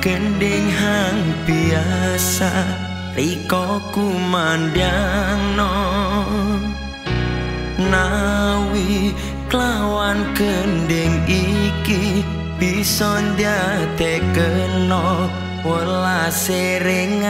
Gending hang biasa riko kumandang no nawi kelawan gending iki bisa ndate keno wala sering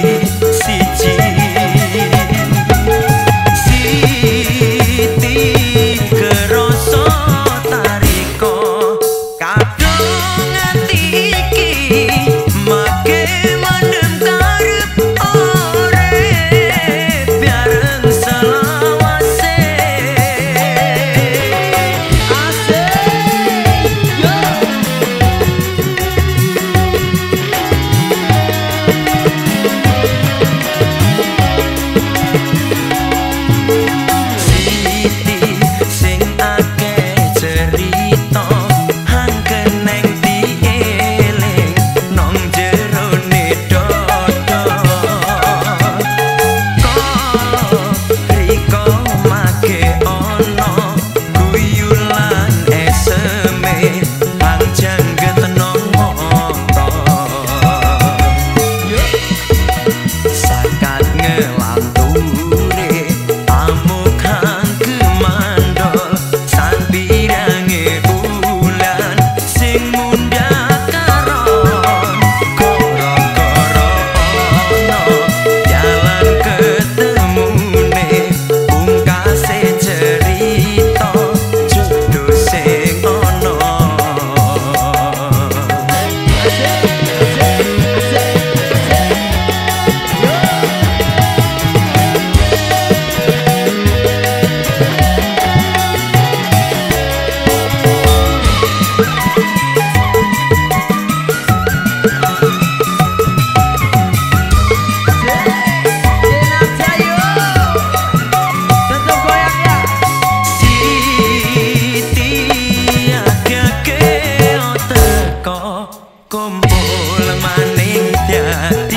Thank. Mul maning tiang